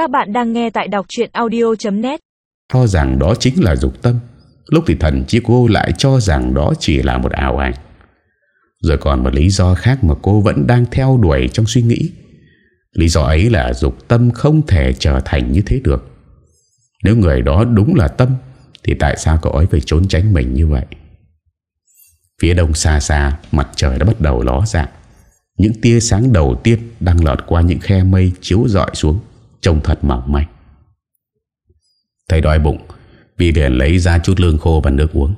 Các bạn đang nghe tại đọc chuyện audio.net Cho rằng đó chính là dục tâm. Lúc thì thần chí cô lại cho rằng đó chỉ là một ảo ảnh. Rồi còn một lý do khác mà cô vẫn đang theo đuổi trong suy nghĩ. Lý do ấy là dục tâm không thể trở thành như thế được. Nếu người đó đúng là tâm, Thì tại sao cậu ấy phải trốn tránh mình như vậy? Phía đông xa xa, Mặt trời đã bắt đầu ló dạng. Những tia sáng đầu tiên Đang lọt qua những khe mây chiếu dọi xuống. Trông thật mỏng manh Thấy đói bụng, Vì liền lấy ra chút lương khô và nước uống.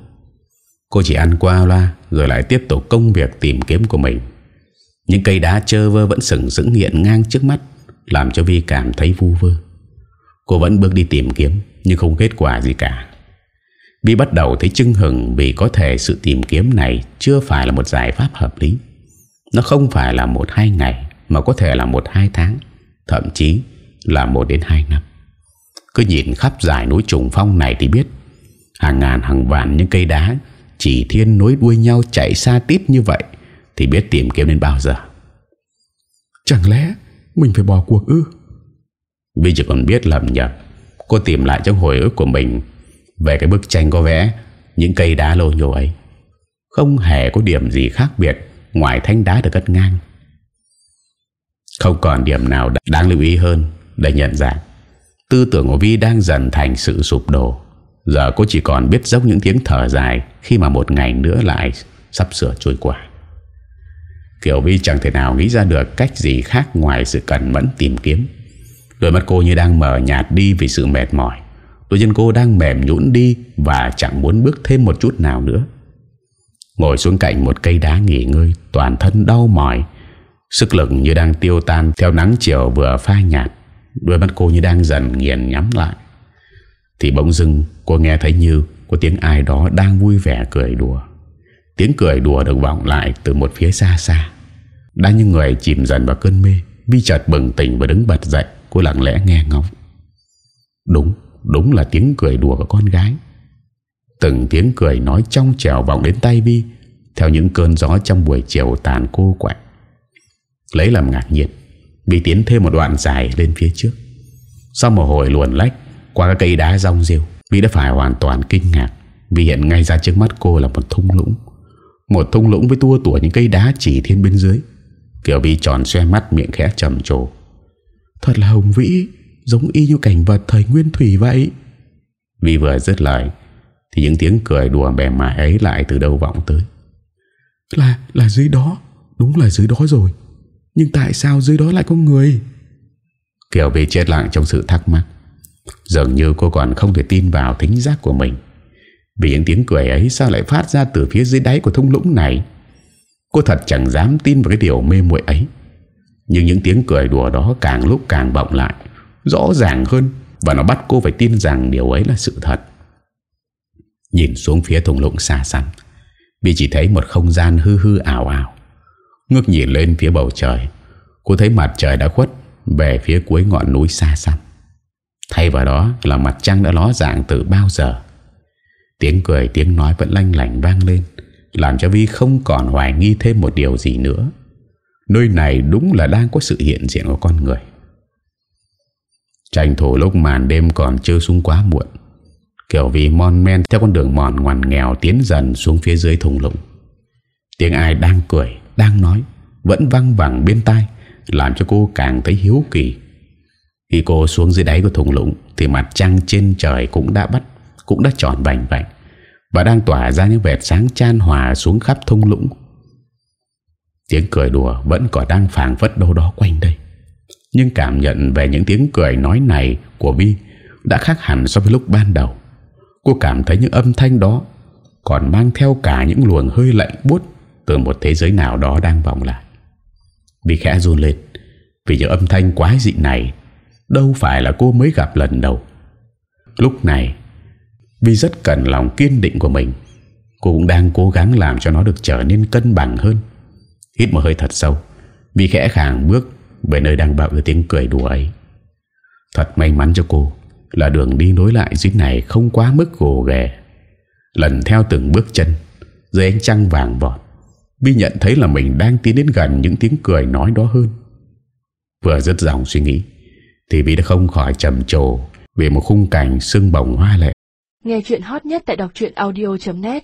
Cô chỉ ăn qua loa, Rồi lại tiếp tục công việc tìm kiếm của mình. Những cây đá chơ vơ Vẫn sừng sững hiện ngang trước mắt, Làm cho Vi cảm thấy vu vơ. Cô vẫn bước đi tìm kiếm, Nhưng không kết quả gì cả. Vi bắt đầu thấy chưng hừng Vì có thể sự tìm kiếm này Chưa phải là một giải pháp hợp lý. Nó không phải là một hai ngày, Mà có thể là một hai tháng, Thậm chí là một đến hai năm. Cứ nhìn khắp dải núi trùng phong này thì biết Hàng ngàn hàng vạn những cây đá Chỉ thiên nối đuôi nhau chạy xa tít như vậy Thì biết tìm kiếm đến bao giờ. Chẳng lẽ mình phải bỏ cuộc ư? Vì chỉ còn biết lầm nhầm Cô tìm lại trong hồi ức của mình Về cái bức tranh có vẽ Những cây đá lô nhô ấy. Không hề có điểm gì khác biệt Ngoài thanh đá được cất ngang. Không còn điểm nào đáng lưu ý hơn để nhận ra Tư tưởng của Vi đang dần thành sự sụp đổ. Giờ cô chỉ còn biết dốc những tiếng thở dài Khi mà một ngày nữa lại Sắp sửa trôi qua. Kiều Vi chẳng thể nào nghĩ ra được Cách gì khác ngoài sự cẩn mẫn tìm kiếm. Đôi mắt cô như đang mở nhạt đi Vì sự mệt mỏi. Đôi chân cô đang mềm nhũn đi Và chẳng muốn bước thêm một chút nào nữa. Ngồi xuống cạnh một cây đá nghỉ ngơi, Toàn thân đau mỏi. Sức lực như đang tiêu tan Theo nắng chiều vừa phai nhạt. Đôi mắt cô như đang dần nghiền nhắm lại. Thì bỗng dưng cô nghe thấy như Có tiếng ai đó đang vui vẻ cười đùa. Tiếng cười đùa được vọng lại Từ một phía xa xa. Đã như người chìm dần vào cơn mê Vi chợt bừng tỉnh và đứng bật dậy Cô lặng lẽ nghe ngóng. Đúng, đúng là tiếng cười đùa của con gái. Từng tiếng cười nói trong trèo vọng đến tay Vi Theo những cơn gió trong buổi chiều tàn cô quạnh. Lấy làm ngạc nhiên Vi tiến thêm một đoạn dài lên phía trước. Sau một hồi luồn lách Qua các cây đá rong rêu Vi đã phải hoàn toàn kinh ngạc Vì hiện ngay ra trước mắt cô là một thung lũng. Một thung lũng với tua tủa những cây đá chỉ thiên bên dưới. Kiểu Vi tròn xoe mắt miệng khẽ trầm trồ. Thật là hùng vĩ Giống y như cảnh vật thời nguyên thủy vậy. Vi vừa dứt lời Thì những tiếng cười đùa bè mải ấy lại từ đâu vọng tới. Là, là dưới đó Đúng là dưới đó rồi. Nhưng tại sao dưới đó lại có người? Kiều Vi chết lặng trong sự thắc mắc. Dường như cô còn không thể tin vào thính giác của mình. Vì những tiếng cười ấy sao lại phát ra từ phía dưới đáy của thung lũng này? Cô thật chẳng dám tin vào cái điều mê muội ấy. Nhưng những tiếng cười đùa đó càng lúc càng bọng lại. Rõ ràng hơn, Và nó bắt cô phải tin rằng điều ấy là sự thật. Nhìn xuống phía thung lũng xa xăm Vì chỉ thấy một không gian hư hư ảo ảo. Ngước nhìn lên phía bầu trời. Cô thấy mặt trời đã khuất, Về phía cuối ngọn núi xa xăm. Thay vào đó là mặt trăng đã ló dạng từ bao giờ. Tiếng cười, tiếng nói vẫn lanh lành vang lên, Làm cho Vi không còn hoài nghi thêm một điều gì nữa. Nơi này đúng là đang có sự hiện diện của con người. Tranh thủ lúc màn đêm còn chưa xuống quá muộn, Kiểu vì mon men theo con đường mòn ngoằn nghèo Tiến dần xuống phía dưới thùng lũng. Tiếng ai đang cười đang nói, Vẫn văng vẳng bên tai, Làm cho cô càng thấy hiếu kỳ. Khi cô xuống dưới đáy của thùng lũng, Thì mặt trăng trên trời cũng đã bắt, Cũng đã tròn vành vành Và đang tỏa ra những vẹt sáng chan hòa xuống khắp thung lũng. Tiếng cười đùa vẫn còn đang phản phất đâu đó quanh đây. Nhưng cảm nhận về những tiếng cười nói này của Vi Đã khác hẳn so với lúc ban đầu. Cô cảm thấy những âm thanh đó Còn mang theo cả những luồng hơi lạnh buốt. Từ một thế giới nào đó đang vọng lại. Vi khẽ run lên, Vì những âm thanh quái dị này Đâu phải là cô mới gặp lần đầu. Lúc này Vi rất cần lòng kiên định của mình, Cô cũng đang cố gắng làm cho nó được trở nên cân bằng hơn. Hít một hơi thật sâu Vi khẽ khàng bước Về nơi đang bạo tiếng cười đùa ấy. Thật may mắn cho cô Là đường đi nối lại dưới này Không quá mức gồ ghề. Lần theo từng bước chân, Dưới ánh trăng vàng vọt Vi nhận thấy là mình đang tiến đến gần Những tiếng cười nói đó hơn. Vừa dứt dòng suy nghĩ, Thì Vi đã không khỏi trầm trồ về một khung cảnh sưng bồng hoa lệ. Nghe chuyện hot nhất tại đọc audio.net